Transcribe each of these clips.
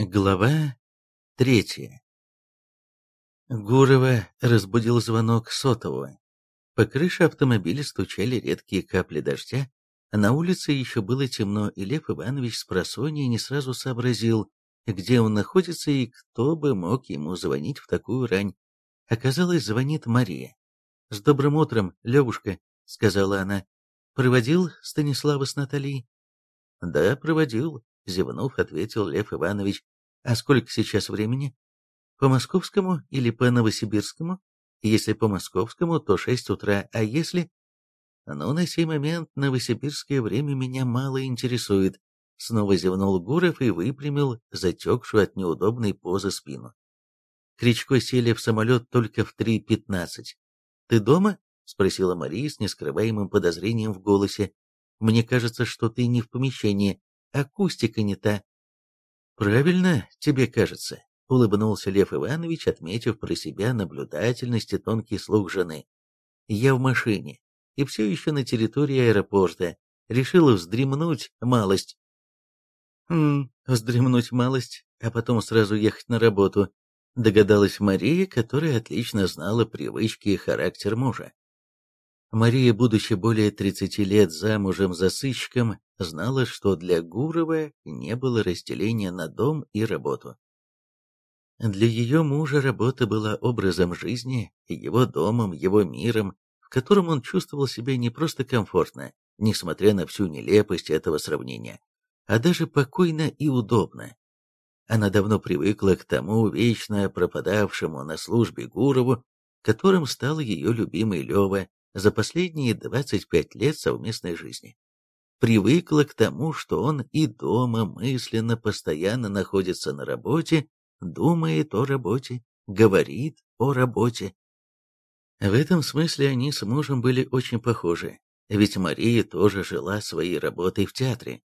Глава третья Гурова разбудил звонок сотового. По крыше автомобиля стучали редкие капли дождя, а на улице еще было темно, и Лев Иванович с просонья не сразу сообразил, где он находится и кто бы мог ему звонить в такую рань. Оказалось, звонит Мария. «С добрым утром, Левушка», — сказала она. «Проводил Станислава с Натальей?» «Да, проводил», — зевнув, ответил Лев Иванович. «А сколько сейчас времени?» «По московскому или по новосибирскому?» «Если по московскому, то шесть утра, а если...» «Ну, на сей момент новосибирское время меня мало интересует», — снова зевнул Гуров и выпрямил затекшую от неудобной позы спину. Кричко сели в самолет только в 3.15. «Ты дома?» — спросила Мария с нескрываемым подозрением в голосе. «Мне кажется, что ты не в помещении. Акустика не та». «Правильно тебе кажется», — улыбнулся Лев Иванович, отметив про себя наблюдательность и тонкий слух жены. «Я в машине, и все еще на территории аэропорта. Решила вздремнуть малость». «Хм, вздремнуть малость, а потом сразу ехать на работу догадалась Мария, которая отлично знала привычки и характер мужа. Мария, будучи более 30 лет замужем за сыщиком, знала, что для Гурова не было разделения на дом и работу. Для ее мужа работа была образом жизни, его домом, его миром, в котором он чувствовал себя не просто комфортно, несмотря на всю нелепость этого сравнения, а даже покойно и удобно. Она давно привыкла к тому вечно пропадавшему на службе Гурову, которым стал ее любимый Лева за последние 25 лет совместной жизни. Привыкла к тому, что он и дома мысленно постоянно находится на работе, думает о работе, говорит о работе. В этом смысле они с мужем были очень похожи, ведь Мария тоже жила своей работой в театре.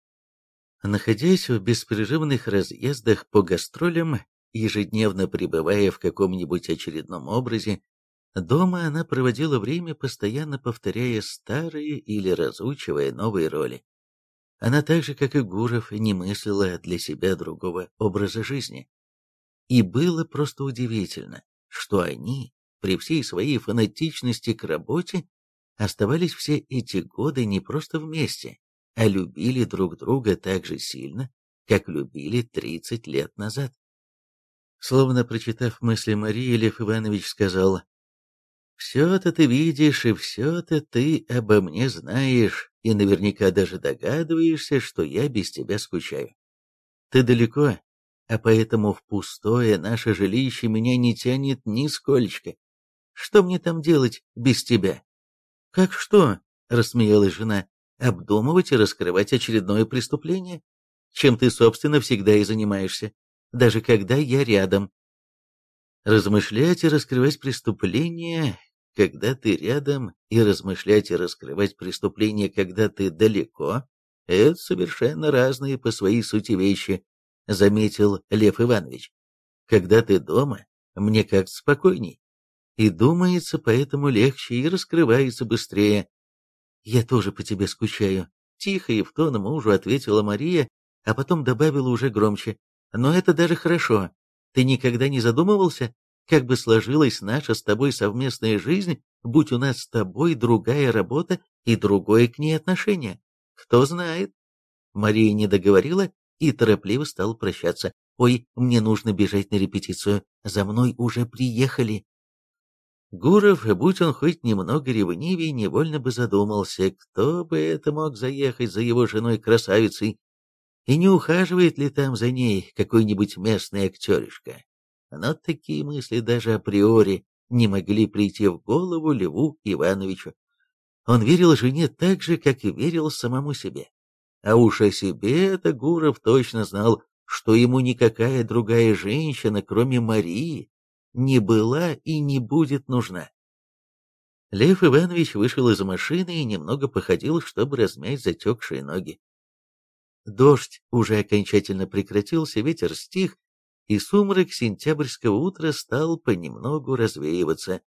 Находясь в беспрерывных разъездах по гастролям, ежедневно пребывая в каком-нибудь очередном образе, дома она проводила время, постоянно повторяя старые или разучивая новые роли. Она так же, как и Гуров, не мыслила для себя другого образа жизни. И было просто удивительно, что они, при всей своей фанатичности к работе, оставались все эти годы не просто вместе, а любили друг друга так же сильно, как любили 30 лет назад. Словно прочитав мысли Марии, Лев Иванович сказал, «Все-то ты видишь, и все-то ты обо мне знаешь, и наверняка даже догадываешься, что я без тебя скучаю. Ты далеко, а поэтому в пустое наше жилище меня не тянет нисколько. Что мне там делать без тебя?» «Как что?» — рассмеялась жена обдумывать и раскрывать очередное преступление, чем ты, собственно, всегда и занимаешься, даже когда я рядом. Размышлять и раскрывать преступления, когда ты рядом, и размышлять и раскрывать преступления, когда ты далеко, это совершенно разные по своей сути вещи, заметил Лев Иванович. Когда ты дома, мне как-то спокойней. И думается, поэтому легче и раскрывается быстрее, «Я тоже по тебе скучаю», — тихо и в тон мужу ответила Мария, а потом добавила уже громче. «Но это даже хорошо. Ты никогда не задумывался, как бы сложилась наша с тобой совместная жизнь, будь у нас с тобой другая работа и другое к ней отношение? Кто знает?» Мария не договорила и торопливо стала прощаться. «Ой, мне нужно бежать на репетицию. За мной уже приехали». Гуров, будь он хоть немного ревнивее, невольно бы задумался, кто бы это мог заехать за его женой-красавицей, и не ухаживает ли там за ней какой-нибудь местный актеришка. Но такие мысли даже априори не могли прийти в голову Льву Ивановичу. Он верил жене так же, как и верил самому себе. А уж о себе это Гуров точно знал, что ему никакая другая женщина, кроме Марии, не была и не будет нужна. Лев Иванович вышел из машины и немного походил, чтобы размять затекшие ноги. Дождь уже окончательно прекратился, ветер стих, и сумрак сентябрьского утра стал понемногу развеиваться.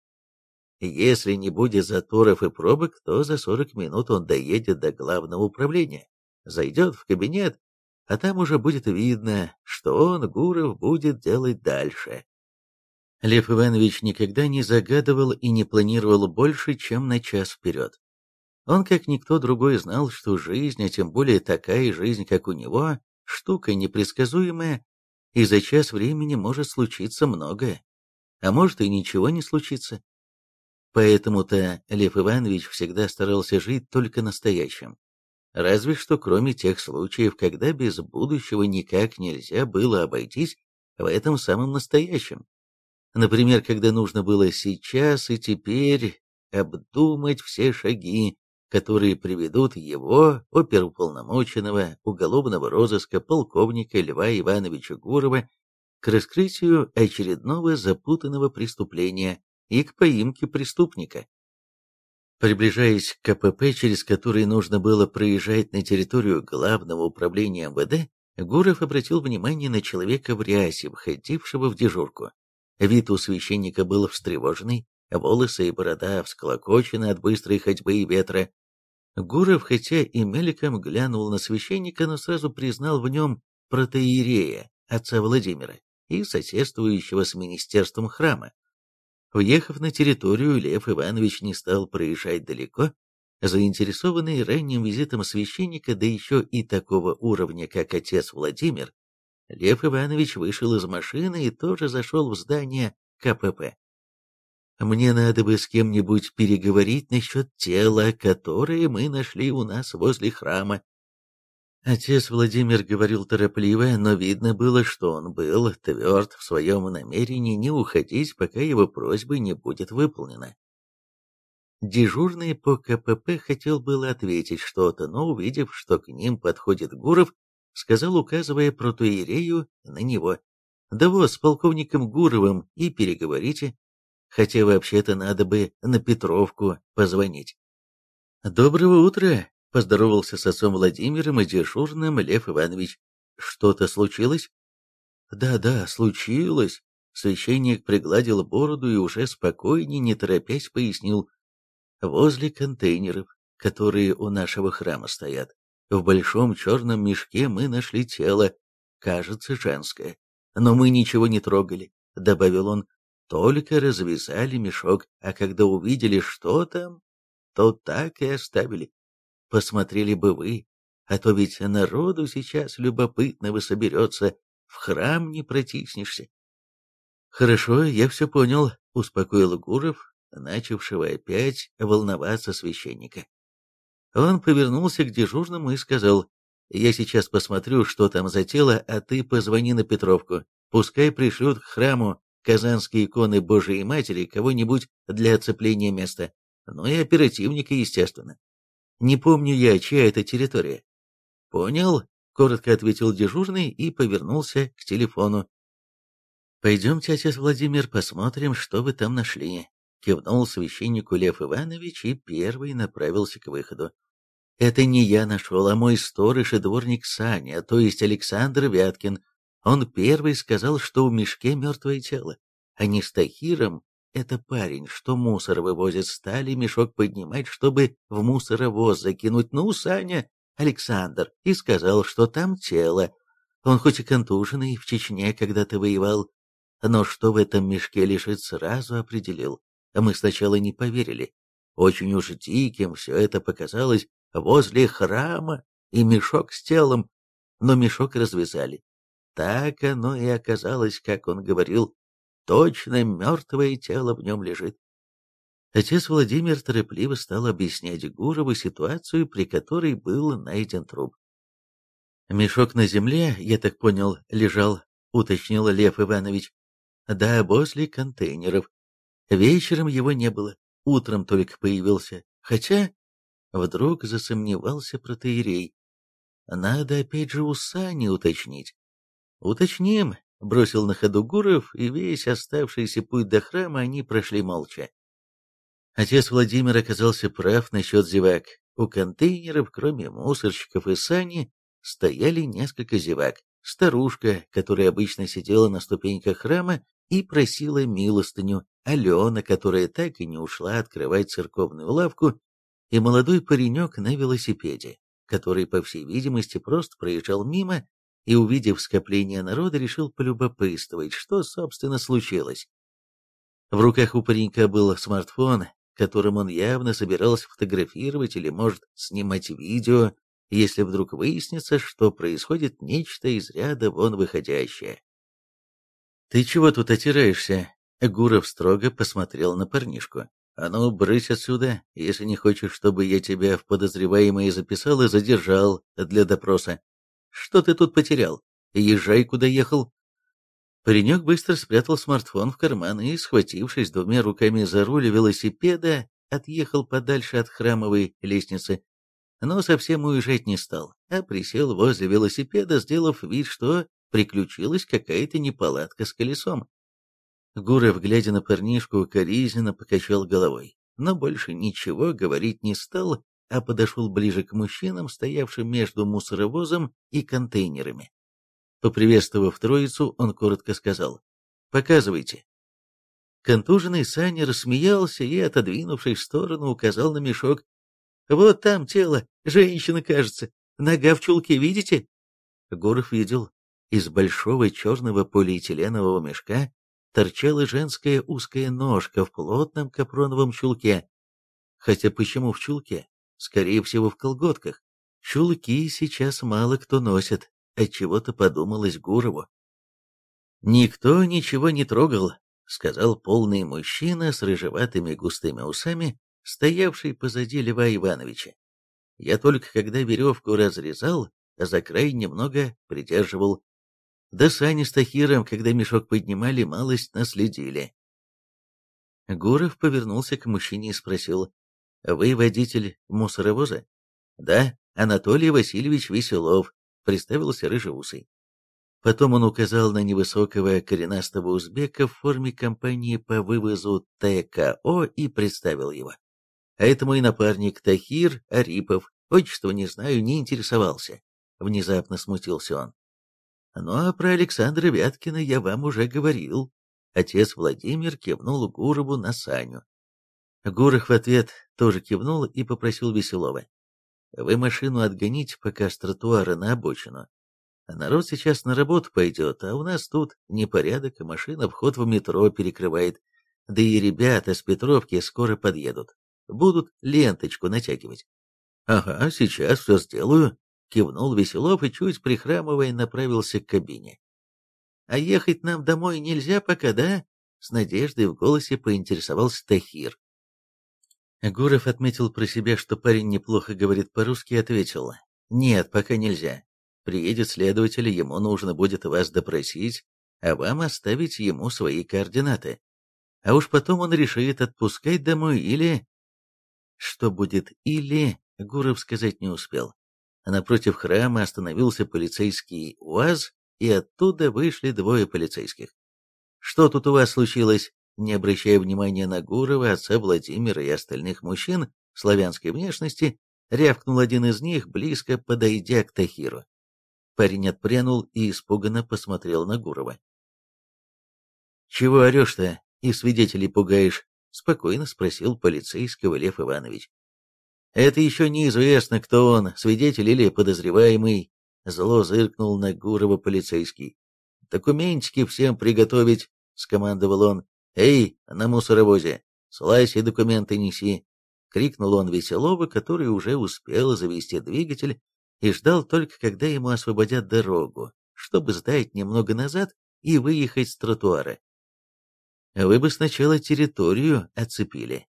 Если не будет заторов и пробок, то за 40 минут он доедет до главного управления, зайдет в кабинет, а там уже будет видно, что он, Гуров, будет делать дальше. Лев Иванович никогда не загадывал и не планировал больше, чем на час вперед. Он, как никто другой, знал, что жизнь, а тем более такая жизнь, как у него, штука непредсказуемая, и за час времени может случиться многое, а может и ничего не случится. Поэтому-то Лев Иванович всегда старался жить только настоящим. Разве что кроме тех случаев, когда без будущего никак нельзя было обойтись в этом самом настоящем. Например, когда нужно было сейчас и теперь обдумать все шаги, которые приведут его, оперуполномоченного уголовного розыска полковника Льва Ивановича Гурова, к раскрытию очередного запутанного преступления и к поимке преступника. Приближаясь к КПП, через который нужно было проезжать на территорию Главного управления МВД, Гуров обратил внимание на человека в рясе, входившего в дежурку. Вид у священника был встревоженный, волосы и борода всколокочены от быстрой ходьбы и ветра. Гуров, хотя и мельком глянул на священника, но сразу признал в нем протеерея, отца Владимира, и соседствующего с министерством храма. Въехав на территорию, Лев Иванович не стал проезжать далеко, заинтересованный ранним визитом священника, да еще и такого уровня, как отец Владимир, Лев Иванович вышел из машины и тоже зашел в здание КПП. «Мне надо бы с кем-нибудь переговорить насчет тела, которое мы нашли у нас возле храма», Отец Владимир говорил торопливо, но видно было, что он был тверд в своем намерении не уходить, пока его просьба не будет выполнена. Дежурный по КПП хотел было ответить что-то, но, увидев, что к ним подходит Гуров, сказал, указывая протуиерею на него. «Да вот, с полковником Гуровым и переговорите, хотя вообще-то надо бы на Петровку позвонить». «Доброго утра, Поздоровался с отцом Владимиром и дежурным Лев Иванович. Что-то случилось? Да-да, случилось. Священник пригладил бороду и уже спокойнее, не торопясь, пояснил. Возле контейнеров, которые у нашего храма стоят, в большом черном мешке мы нашли тело, кажется, женское. Но мы ничего не трогали, добавил он, только развязали мешок, а когда увидели, что там, то так и оставили. Посмотрели бы вы, а то ведь народу сейчас любопытного соберется, в храм не протиснешься. Хорошо, я все понял, успокоил Гуров, начавшего опять волноваться священника. Он повернулся к дежурному и сказал, «Я сейчас посмотрю, что там за тело, а ты позвони на Петровку. Пускай пришлют к храму казанские иконы Божией Матери кого-нибудь для оцепления места. Ну и оперативника, естественно. Не помню я, чья это территория. Понял, коротко ответил дежурный и повернулся к телефону. «Пойдемте, отец Владимир, посмотрим, что вы там нашли», — кивнул священнику Лев Иванович и первый направился к выходу. «Это не я нашел, а мой сторож и дворник Саня, то есть Александр Вяткин. Он первый сказал, что в мешке мертвое тело. Они с Тахиром это парень, что мусор вывозит, стали мешок поднимать, чтобы в мусоровоз закинуть. Ну, Саня, Александр, и сказал, что там тело. Он хоть и контуженный, в Чечне когда-то воевал, но что в этом мешке лежит, сразу определил. А мы сначала не поверили. Очень уж диким все это показалось возле храма и мешок с телом, но мешок развязали. Так оно и оказалось, как он говорил, Точно мертвое тело в нем лежит. Отец Владимир торопливо стал объяснять Гурову ситуацию, при которой был найден труп. «Мешок на земле, я так понял, лежал», — уточнил Лев Иванович. «Да, возле контейнеров. Вечером его не было, утром только появился. Хотя...» Вдруг засомневался протеерей. «Надо опять же у Сани уточнить». «Уточним», Бросил на ходу Гуров, и весь оставшийся путь до храма они прошли молча. Отец Владимир оказался прав насчет зевак. У контейнеров, кроме мусорщиков и сани, стояли несколько зевак. Старушка, которая обычно сидела на ступеньках храма и просила милостыню, Алена, которая так и не ушла открывать церковную лавку, и молодой паренек на велосипеде, который, по всей видимости, просто проезжал мимо и, увидев скопление народа, решил полюбопытствовать, что, собственно, случилось. В руках у паренька был смартфон, которым он явно собирался фотографировать или, может, снимать видео, если вдруг выяснится, что происходит нечто из ряда вон выходящее. «Ты чего тут отираешься?» Гуров строго посмотрел на парнишку. «А ну, брысь отсюда, если не хочешь, чтобы я тебя в подозреваемые записал и задержал для допроса. Что ты тут потерял? Езжай, куда ехал». Паренек быстро спрятал смартфон в карман и, схватившись двумя руками за руль велосипеда, отъехал подальше от храмовой лестницы, но совсем уезжать не стал, а присел возле велосипеда, сделав вид, что приключилась какая-то неполадка с колесом. Гуров, глядя на парнишку, коризненно покачал головой, но больше ничего говорить не стал, а подошел ближе к мужчинам, стоявшим между мусоровозом и контейнерами. Поприветствовав троицу, он коротко сказал «Показывайте». Контуженный Саня рассмеялся и, отодвинувшись в сторону, указал на мешок. «Вот там тело, женщина, кажется, нога в чулке, видите?» Гуров видел. Из большого черного полиэтиленового мешка торчала женская узкая ножка в плотном капроновом чулке. Хотя почему в чулке? Скорее всего, в колготках. Чулки сейчас мало кто носит, отчего-то подумалось Гурову. «Никто ничего не трогал», — сказал полный мужчина с рыжеватыми густыми усами, стоявший позади Льва Ивановича. «Я только когда веревку разрезал, за край немного придерживал, да сани с Тахиром, когда мешок поднимали, малость наследили. Гуров повернулся к мужчине и спросил, «Вы водитель мусоровоза?» «Да, Анатолий Васильевич Веселов», — представился рыжеусый. Потом он указал на невысокого коренастого узбека в форме компании по вывозу ТКО и представил его. А это мой напарник Тахир Арипов, отчество не знаю, не интересовался. Внезапно смутился он. Ну а про Александра Вяткина я вам уже говорил. Отец Владимир кивнул Гурову на Саню. Гуров в ответ тоже кивнул и попросил Веселова. Вы машину отгоните пока с тротуара на обочину. Народ сейчас на работу пойдет, а у нас тут непорядок, машина вход в метро перекрывает. Да и ребята с Петровки скоро подъедут. Будут ленточку натягивать. Ага, сейчас все сделаю, Кивнул Веселов и, чуть прихрамывая, направился к кабине. «А ехать нам домой нельзя пока, да?» С надеждой в голосе поинтересовался Тахир. Гуров отметил про себя, что парень неплохо говорит по-русски, и ответил. «Нет, пока нельзя. Приедет следователь, ему нужно будет вас допросить, а вам оставить ему свои координаты. А уж потом он решит, отпускать домой или...» Что будет «или», Гуров сказать не успел. Напротив храма остановился полицейский УАЗ, и оттуда вышли двое полицейских. «Что тут у вас случилось?» Не обращая внимания на Гурова, отца Владимира и остальных мужчин славянской внешности, рявкнул один из них, близко подойдя к Тахиру. Парень отпрянул и испуганно посмотрел на Гурова. «Чего орешь-то и свидетелей пугаешь?» — спокойно спросил полицейского Лев Иванович. Это еще неизвестно, кто он, свидетель или подозреваемый. Зло зыркнул на Гурова полицейский. «Документики всем приготовить», — скомандовал он. «Эй, на мусоровозе, слазь и документы неси!» — крикнул он Веселова, который уже успел завести двигатель и ждал только, когда ему освободят дорогу, чтобы сдать немного назад и выехать с тротуара. «Вы бы сначала территорию оцепили»,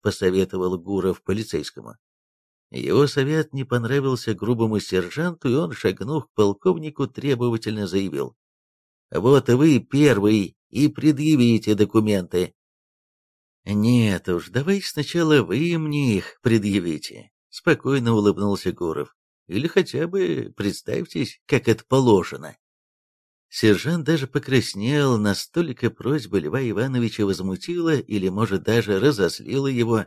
посоветовал Гуров полицейскому. Его совет не понравился грубому сержанту, и он, шагнув к полковнику, требовательно заявил. «Вот вы первый, и предъявите документы». «Нет уж, давайте сначала вы мне их предъявите», — спокойно улыбнулся Гуров. «Или хотя бы представьтесь, как это положено». Сержант даже покраснел, настолько просьба Льва Ивановича возмутила или, может, даже разослила его.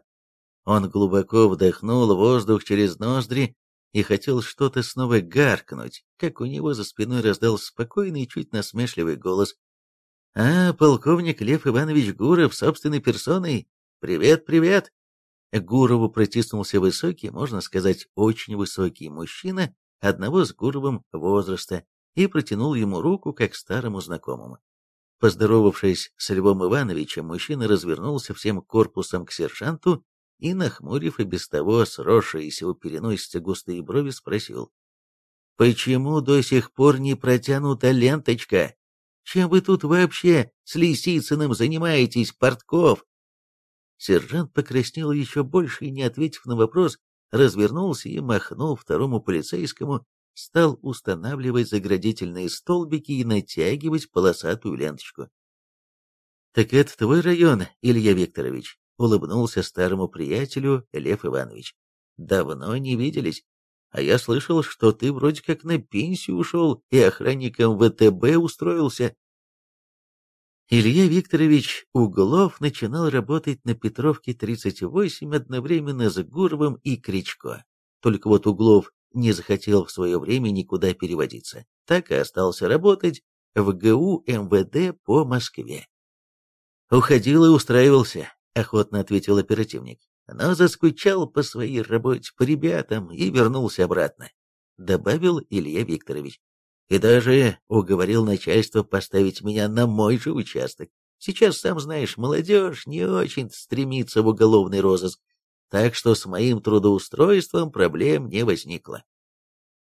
Он глубоко вдохнул воздух через ноздри и хотел что-то снова гаркнуть, как у него за спиной раздался спокойный чуть насмешливый голос. «А, полковник Лев Иванович Гуров собственной персоной? Привет, привет!» Гурову протиснулся высокий, можно сказать, очень высокий мужчина одного с Гуровым возраста и протянул ему руку, как старому знакомому. Поздоровавшись с Львом Ивановичем, мужчина развернулся всем корпусом к сержанту и, нахмурив и без того сросшиеся у переносицы густые брови, спросил. «Почему до сих пор не протянута ленточка? Чем вы тут вообще с Лисицыным занимаетесь, Портков?» Сержант покраснел еще больше и, не ответив на вопрос, развернулся и, махнул второму полицейскому, стал устанавливать заградительные столбики и натягивать полосатую ленточку. «Так это твой район, Илья Викторович?» — улыбнулся старому приятелю Лев Иванович. «Давно не виделись. А я слышал, что ты вроде как на пенсию ушел и охранником ВТБ устроился». Илья Викторович Углов начинал работать на Петровке 38 одновременно с Гуровым и Кричко. Только вот Углов не захотел в свое время никуда переводиться, так и остался работать в ГУ МВД по Москве. «Уходил и устраивался», — охотно ответил оперативник, «но заскучал по своей работе, по ребятам и вернулся обратно», — добавил Илья Викторович. «И даже уговорил начальство поставить меня на мой же участок. Сейчас, сам знаешь, молодежь не очень стремится в уголовный розыск, так что с моим трудоустройством проблем не возникло.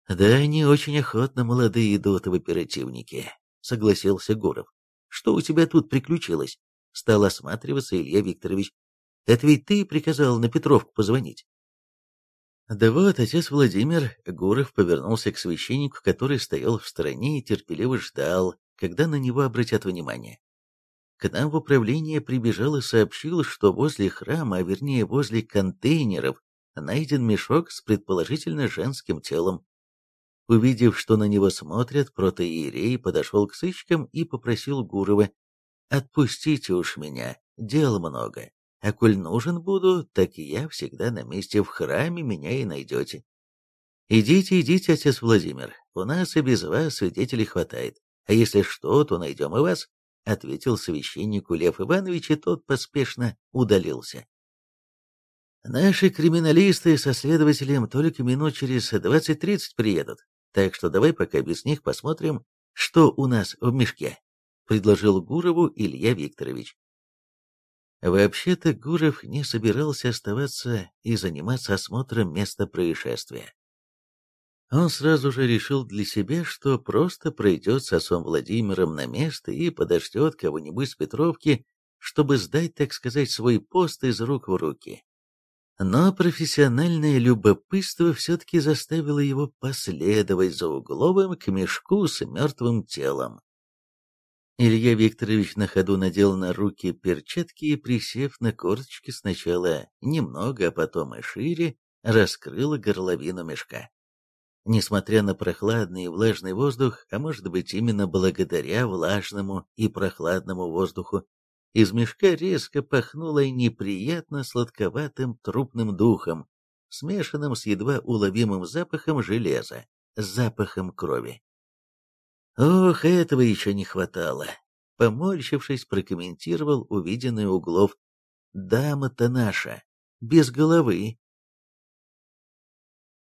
«Да, они очень охотно молодые идут в оперативники», — согласился Гуров. «Что у тебя тут приключилось?» — стал осматриваться Илья Викторович. «Это ведь ты приказал на Петровку позвонить?» Да вот, отец Владимир Гуров повернулся к священнику, который стоял в стороне и терпеливо ждал, когда на него обратят внимание. К нам в управление прибежал и сообщил, что возле храма, а вернее возле контейнеров, найден мешок с предположительно женским телом. Увидев, что на него смотрят, протоиерей подошел к сыщикам и попросил Гурова, «Отпустите уж меня, дел много, а коль нужен буду, так и я всегда на месте в храме меня и найдете». «Идите, идите, отец Владимир, у нас и без вас свидетелей хватает, а если что, то найдем и вас». — ответил священнику Лев Иванович, и тот поспешно удалился. «Наши криминалисты со следователем только минут через двадцать-тридцать приедут, так что давай пока без них посмотрим, что у нас в мешке», — предложил Гурову Илья Викторович. Вообще-то Гуров не собирался оставаться и заниматься осмотром места происшествия. Он сразу же решил для себя, что просто пройдет с отцом Владимиром на место и подождет кого-нибудь с Петровки, чтобы сдать, так сказать, свой пост из рук в руки. Но профессиональное любопытство все-таки заставило его последовать за Угловым к мешку с мертвым телом. Илья Викторович на ходу надел на руки перчатки и, присев на корточки сначала немного, а потом и шире, раскрыл горловину мешка. Несмотря на прохладный и влажный воздух, а может быть именно благодаря влажному и прохладному воздуху, из мешка резко пахнуло неприятно сладковатым трупным духом, смешанным с едва уловимым запахом железа, запахом крови. Ох, этого еще не хватало. Поморщившись, прокомментировал увиденный Углов. Дама-то наша, без головы,